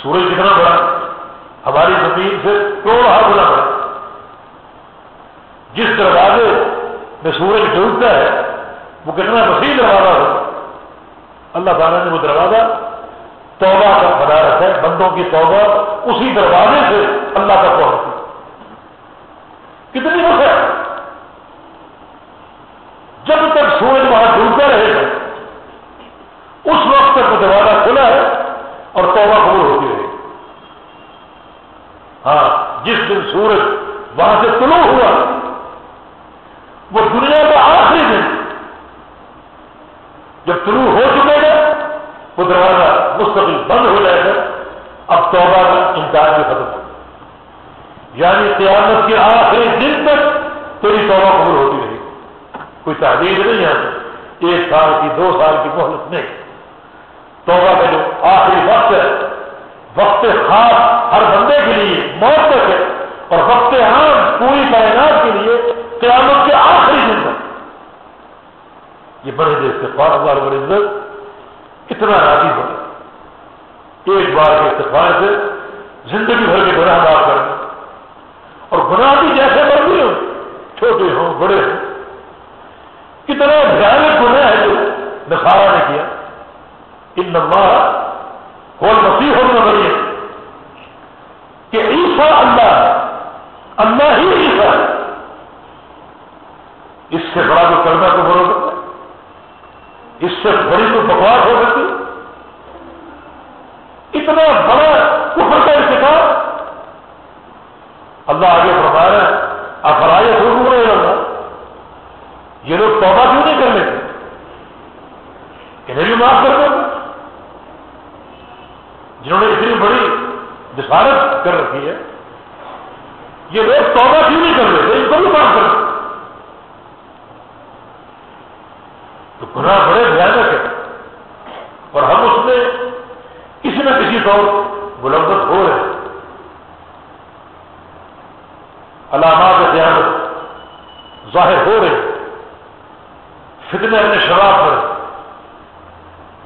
سورج کتنا بڑا، ہماری زمین سے کروڑ ہاتھ گنا بڑا جس دروازے میں سورج ڈوبتا ہے، وہ کتنا وسیع دروازہ ہو۔ اللہ تعالیٰ نے وہ دروازہ توبہ کا بنا رکھا ہے، بندوں کی توبہ اسی دروازے سے اللہ کا پہنچتی کتنی وقت ہے؟ جب تک سورج وہاں ڈوبتا رہے گا، اس وقت تک وہ دروازہ کھلا ہے اور توبہ قبول ہوتی رہے ہاں جس دن سورج وہاں سے طلوع ہوا وہ دنیا کا آخری دن۔ جب طلوع ہو چکے گا، وہ دروازہ مستقل بند ہو جائے گا۔ اب توبہ کا امکان بھی ختم ہو یعنی قیامت کے آخری دن تک تیری توبہ قبول ہوتی رہے گی۔ کوئی تحریر نہیں ہے۔ ایک سال کی، دو سال کی مہلت نہیں۔ توبہ کا جو آخری وقت ہے، وقت خاص ہر بندے کے لیے، موت تک ہے۔ اور وقت عام پوری کائنات کے لیے قیامت کے آخری دن تک۔ یہ بڑے دیش سے اللہ بڑے عزت اتنا راضی ہو ایک بار کے اتفاق سے زندگی بھر کے گناہ معاف کرنا۔ اور گناہ بھی جیسے مرضی ہو چھوٹے ہوں، بڑے ہوں۔ کتنا بھیانک گناہ ہے جو نسارا نے کیا۔ ان نمبر ہو مسیح ہونا بڑی کہ عیسا اللہ ہے اللہ ہی عیسا ہے۔ اس سے بڑا تو کرنا تو بڑا سکتا ہے؟ اس سے بڑی تو بکواس ہو سکتی اتنا بڑا کفر کا ارتکاب اللہ آگے فرما رہا ہے افرائے خود ہو رہے اللہ۔ یہ لوگ توبہ کیوں نہیں کر لیتے؟ انہیں بھی معاف کر دیں جنہوں نے اتنی بڑی جسارت کر رکھی ہے، یہ لوگ توبہ کیوں نہیں کر رہے ان کو بھی کام کر تو گناہ بڑے بھیانک ہے اور ہم اس میں کسی نہ کسی طور ملوث ہو رہے ہیں۔ علامات قیامت ظاہر ہو رہے ہیں۔ فتنے اپنے شراب پر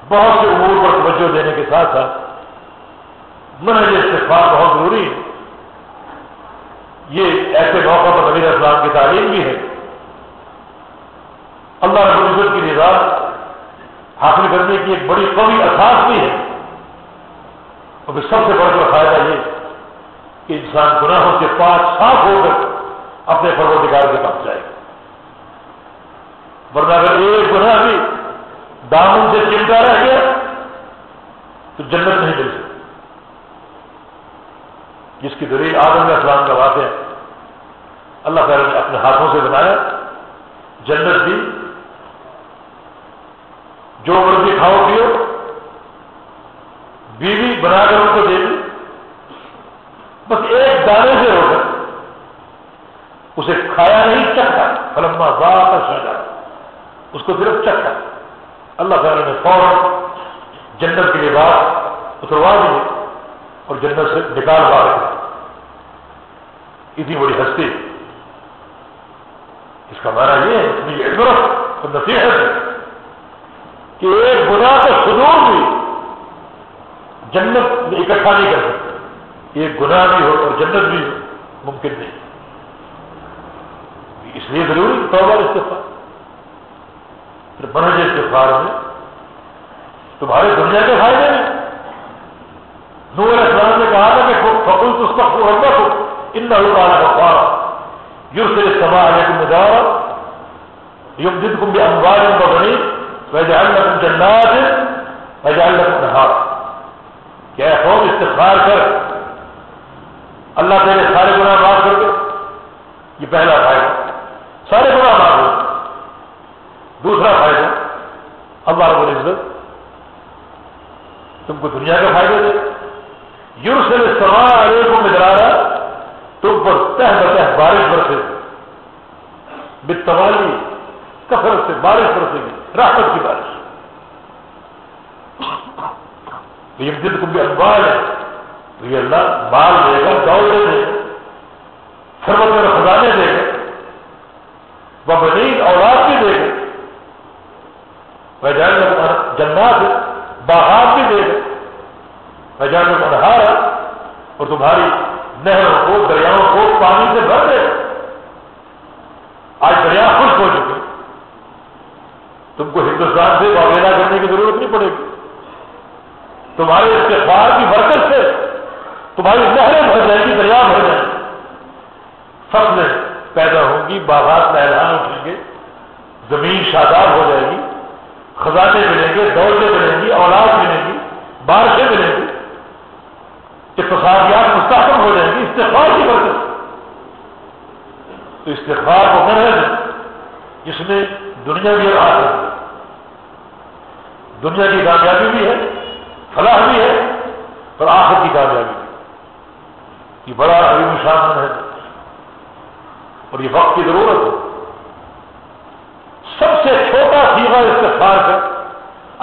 بہت سے امور پر توجہ دینے کے ساتھ ساتھ منہج استفاق بہت ضروری ہے۔ یہ ایسے موقع پر نبی اسلام کی تعلیم بھی ہے۔ اللہ رب العزت کی نظام حاصل کرنے کی ایک بڑی قوی احساس بھی ہے۔ اور سب سے بڑھ کر فائدہ یہ کہ انسان گناہوں سے پانچ صاف ہو کر اپنے پروردگار کے پاس جائے۔ گا ورنہ اگر ایک گناہ بھی دامن سے چمٹا رہ گیا تو جنت نہیں مل سکتی۔ جس کی دلیل آدم اسلام کا واقع ہے۔ اللہ تعالیٰ نے اپنے ہاتھوں سے بنایا۔ جنت بھی جو مرضی کھاؤ، پیو۔ بیوی بنا کر ان کو دے دی۔ بس ایک دانے سے ہو کر اسے کھایا نہیں، چکھا۔ فلما زیادہ سجا اس کو صرف چکھا۔ اللہ تعالیٰ نے فوراً جنت کے لیے بات اتروا دی۔ اور جنت سے نکال پا رہے اتنی بڑی ہستی۔ اس کا معنی یہ ہے اس میں یہ عبرت اور نصیحت۔ ہے کہ ایک گناہ کا سدور بھی جنت میں اکٹھا نہیں کر سکتے ایک گناہ بھی ہو اور جنت بھی ممکن نہیں۔ اس لیے ضروری توبہ استفاد پھر بنج استفار میں تمہارے دنیا کے فائدے میں نور اسلام نے کہا تھا کہ فکل تو اس کا ربت ہو ان نہ ہوگا بخار یور سے سما آنے کو مزار دن کو بھی انوار ان کا بنی جنات ویجال لکم نہار کیا قوم استفار کر۔ اللہ تیرے سارے گناہ معاف کر دو یہ پہلا فائدہ۔ سارے گناہ معاف ہو۔ دوسرا فائدہ۔ اللہ رب العزت تم کو دنیا کا فائدہ دے۔ یور سے سما ارے کو مدرارا۔ تم پر تہ بتہ بارش برسے بتوالی کثرت سے بارش برسے گی۔ راحت کی بارش۔ یہ دل کو بھی اخبار ہے۔ تو یہ اللہ مال دے گا دوڑے دے گا۔ سربت میں خزانے دے گا۔ وہ بنی اولاد بھی دے گا۔ وجان جنات باغات بھی دے گا۔ میں وجان انہار اور تمہاری نہروں کو، دریاؤں کو پانی سے بھر دے آج دریا خشک ہو چکے تم کو ہندوستان سے وغیرہ کرنے کی ضرورت نہیں پڑے گی۔ تمہارے استفار کی برکت سے تمہاری نہریں بھر جائیں گی، دریا بھر جائیں گی۔ فصلیں پیدا ہوں گی، باغات میدان اٹھیں گے، زمین شاداب ہو جائے گی، خزانے ملیں گے، دولتیں ملیں گی، اولاد ملیں گی، بارشیں ملیں گی۔ اقتصادیات مستحکم ہو جائیں گی استفار کی برکت تو استفار کو ہے جس میں دنیا بھی اور دنیا کی کامیابی بھی ہے، فلاح بھی ہے اور آخر کی کامیابی بھی۔ یہ بڑا ابھی مشامن ہے۔ اور یہ وقت کی ضرورت ہے۔ سب سے چھوٹا سیوا استفار کا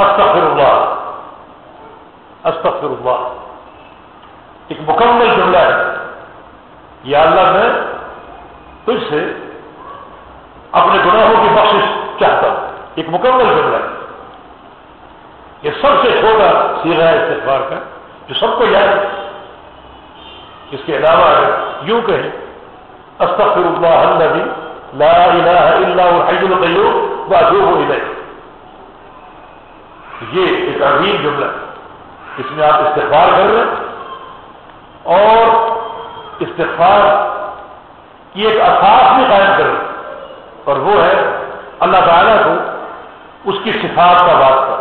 استغفر اللہ استغفر اللہ ایک مکمل جملہ ہے۔ یا اللہ میں تجھ سے اپنے گناہوں کی بخش چاہتا ہوں۔ ایک مکمل جملہ ہے۔ یہ سب سے چھوٹا سیرا ہے استغفار کا، جو سب کو یاد ہے۔ اس کے علاوہ یوں کہیں استغفر اللہ الذي لا الہ الا هو الحي القيوم واتوب الیہ. یہ ایک عظیم جملہ اس میں آپ استغفار کر رہے ہیں۔ اور استغفار کی ایک اساس بھی قائم کر رہے اور وہ ہے اللہ تعالیٰ کو اس کی صفات کا بات کر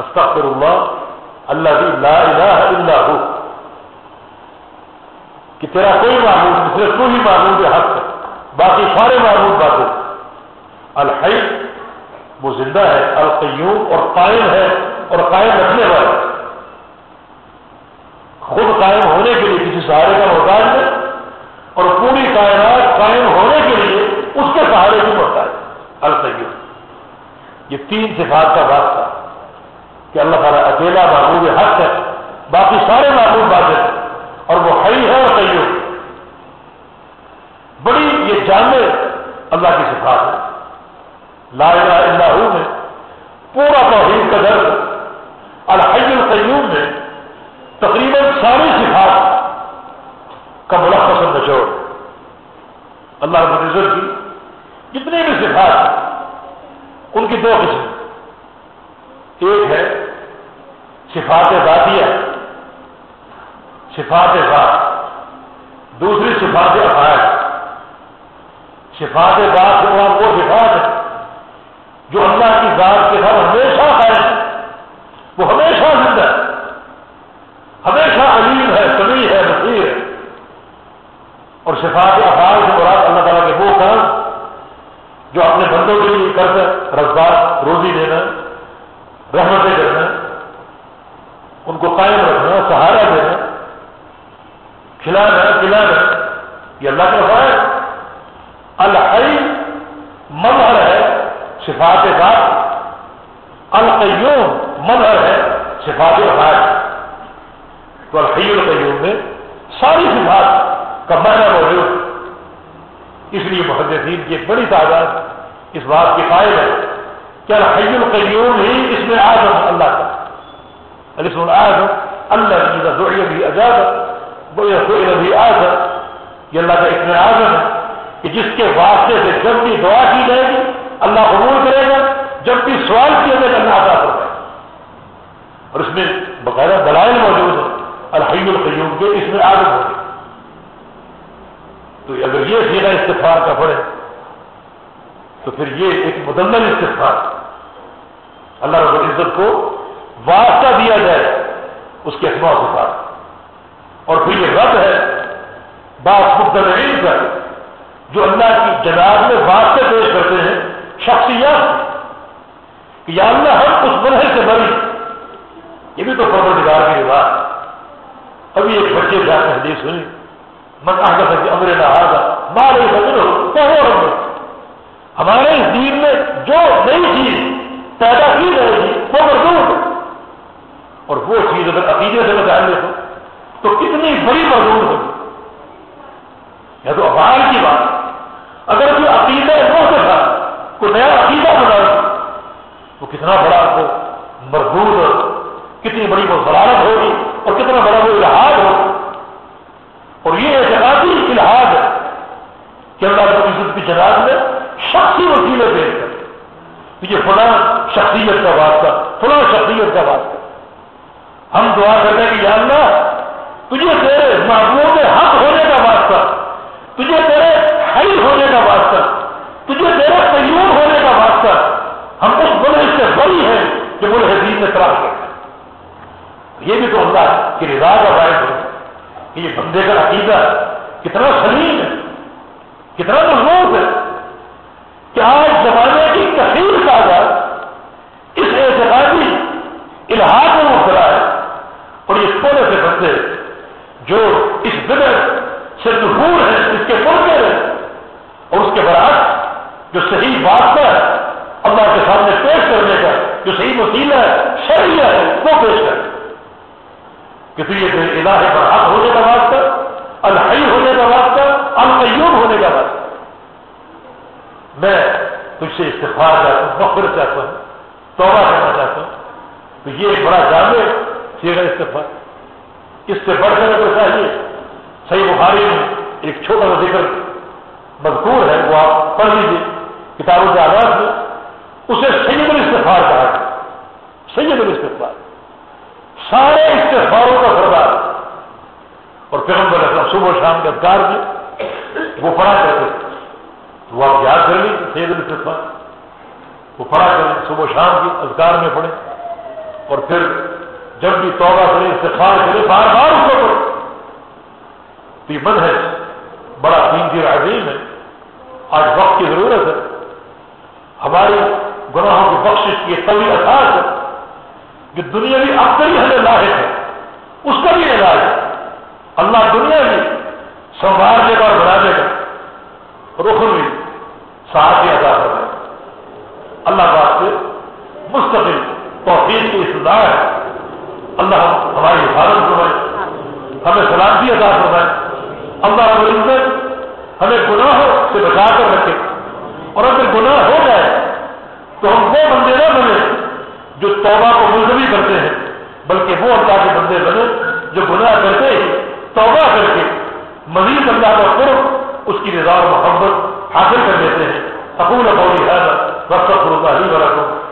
استغفر اللہ اللہ بھی لا الہ الا ہو کہ تیرا کوئی معبود صرف تو ہی معبود ہے، حق ہے۔ باقی سارے معبود باتیں الحی، وہ زندہ ہے، القیوم اور قائم ہے اور قائم رکھنے والا خود قائم ہونے کے لیے کسی سہارے کا محتاج ہے اور پوری کائنات قائم ہونے کے لیے اس کے سہارے کی محتاج الطیب یہ تین صفات کا بات تھا کہ اللہ تعالیٰ اکیلا معبود حق ہے باقی سارے معبود بات ہے اور وہ حی ہے اور تیو بڑی یہ جامع اللہ کی صفات ہے لا الہ الا میں، پورا توحید کا درد الحی القیوم میں تقریباً ساری صفات کا ملخص نچوڑ اللہ رب العزت کی جتنی بھی صفات ان کی دو قسم۔ ایک ہے صفات ذاتیہ، صفات ذات۔ دوسری صفات افائد صفات ذات سے وہ صفات ہے جو اللہ کی ذات کے ساتھ ہمیشہ ہے وہ ہمیشہ زندہ ہے ہمیشہ علیم ہے سبھی ہے نصیر ہے۔ اور صفات ترى حي القيوم هي اسم آدم الله. الاسم الآدم الذي إذا دعي به أجابة ويقول به آدم يلا ده اسم آدم. کہ جس کے واسطے سے جب بھی دعا کی جائے گی اللہ قبول کرے گا جب بھی سوال کیا جائے اللہ عطا کرے گا اور اس میں بغیر دلائل موجود ہے الحی القیوم کے اس میں عادت ہوگی تو اگر یہ سیدھا استفار کا پڑے تو پھر یہ ایک مدمل استفار ہے اللہ رب العزت کو واسطہ دیا جائے اس کے اسما صفات اور پھر یہ رد ہے بات مقدمین کا جو اللہ کی جناب میں واسطے پیش کرتے ہیں، شخصیات، کہ یا اللہ ہم اس مرحلے سے بری یہ بھی تو پروردگار کی بات ابھی ایک بچے جا کے حدیث سنی۔ من آگا سکے امر نہ آگا مارے بدر ہو ہمارے اس دین میں جو نئی چیز پیدا کی جائے گی، وہ مردود اور وہ چیز اگر عقیدے سے متعلق ہو، تو کتنی بڑی مردود ہوگی یا تو افعال کی بات۔ اگر کوئی عقیدہ وہ سے تھا کوئی نیا عقیدہ بنا وہ کتنا بڑا کو مردود کتنی بڑی وہ ضرارت ہوگی اور کتنا بڑا وہ الحاظ ہو۔ اور یہ اعتقادی الحاظ ہے کہ اللہ کی جناب میں شخصی وسیلے پیش یہ فلاں شخصیت کا واسطہ، فلاں شخصیت کا واسطہ۔ ہم دعا کرتے ہیں کہ یا اللہ، تجھے تیرے محبوب حق ہونے کا واسطہ، تجھے تیرے حی ہونے کا واسطہ، تجھے تیرے قیوم ہونے کا واسطہ۔ ہم اس بڑے سے بڑی ہے کہ بڑے حدیث میں تلاش کرتے ہیں۔ یہ بھی تو اللہ کی رضا کا باعث ہے کہ یہ بندے کا عقیدہ کتنا سلیم ہے، کتنا مضبوط ہے کہ آج زمانے کی کثیر تعداد اس اعتقادی الحاظ میں مبتلا ہے اور یہ تھوڑے سے بندے جو اس بدر سے دور ہے اس کے پڑتے ہیں اور اس کے برعکس جو صحیح بات ہے، اللہ کے سامنے پیش کرنے کا، جو صحیح وسیلہ ہے شریعہ ہے، وہ پیش کرے۔ کہ تو یہ الہ پر حق ہونے کا واسطہ، الحی ہونے کا واسطہ، القیوم ہونے کا واسطہ۔ میں تجھ سے استفار چاہتا ہوں مخر چاہتا ہوں، توبہ کرنا چاہتا ہوں۔ تو یہ ایک بڑا جامع سیرا استفار اس سے بڑھ کر اگر چاہیے۔ صحیح بخاری میں ایک چھوٹا سا ذکر مذکور ہے، وہ آپ پڑھ لیجیے کتابوں کے آغاز میں۔ اسے سید الاستفار کہا سید الاستفار سارے استفاروں کا سردار اور پیغمبر اکرم صبح شام کے ادکار میں وہ پڑھا کرتے تو وہ آپ یاد کر لیجیے سید الاستفار وہ پڑھا کریں صبح شام کی ادکار میں پڑھیں اور پھر جب بھی توبہ کرے استفار کرے بار بار اس کو پڑھے بند ہے بڑا قیمتی عظیم ہے۔ آج وقت کی ضرورت ہے۔ ہماری گناہوں کی بخشش کی طویل اثاث ہے جو دنیا بھی اب تک ہمیں لاحق ہے۔ اس کا بھی علاج ہے۔ اللہ دنیا میں سنبھال دے گا اور بنا دے گا۔ رخ میں ساتھ ہی ادا کر اللہ بات سے مستقل توفیق کی استدار ہے۔ اللہ ہماری حفاظت کروائے ہمیں سلامتی ادا کروائے اللہ رب العزت ہمیں گناہوں سے بچا کر رکھے۔ اور اگر گناہ ہو جائے تو ہم وہ بندے نہ بنے جو توبہ کو ملزمی کرتے ہیں، بلکہ وہ اللہ کے بندے بنے جو گناہ کرتے ہی توبہ کر کے مزید اللہ کا قرب، اس کی رضا و محبت حاصل کر لیتے ہیں۔ اقول قولی هذا واستغفر الله لي ولكم.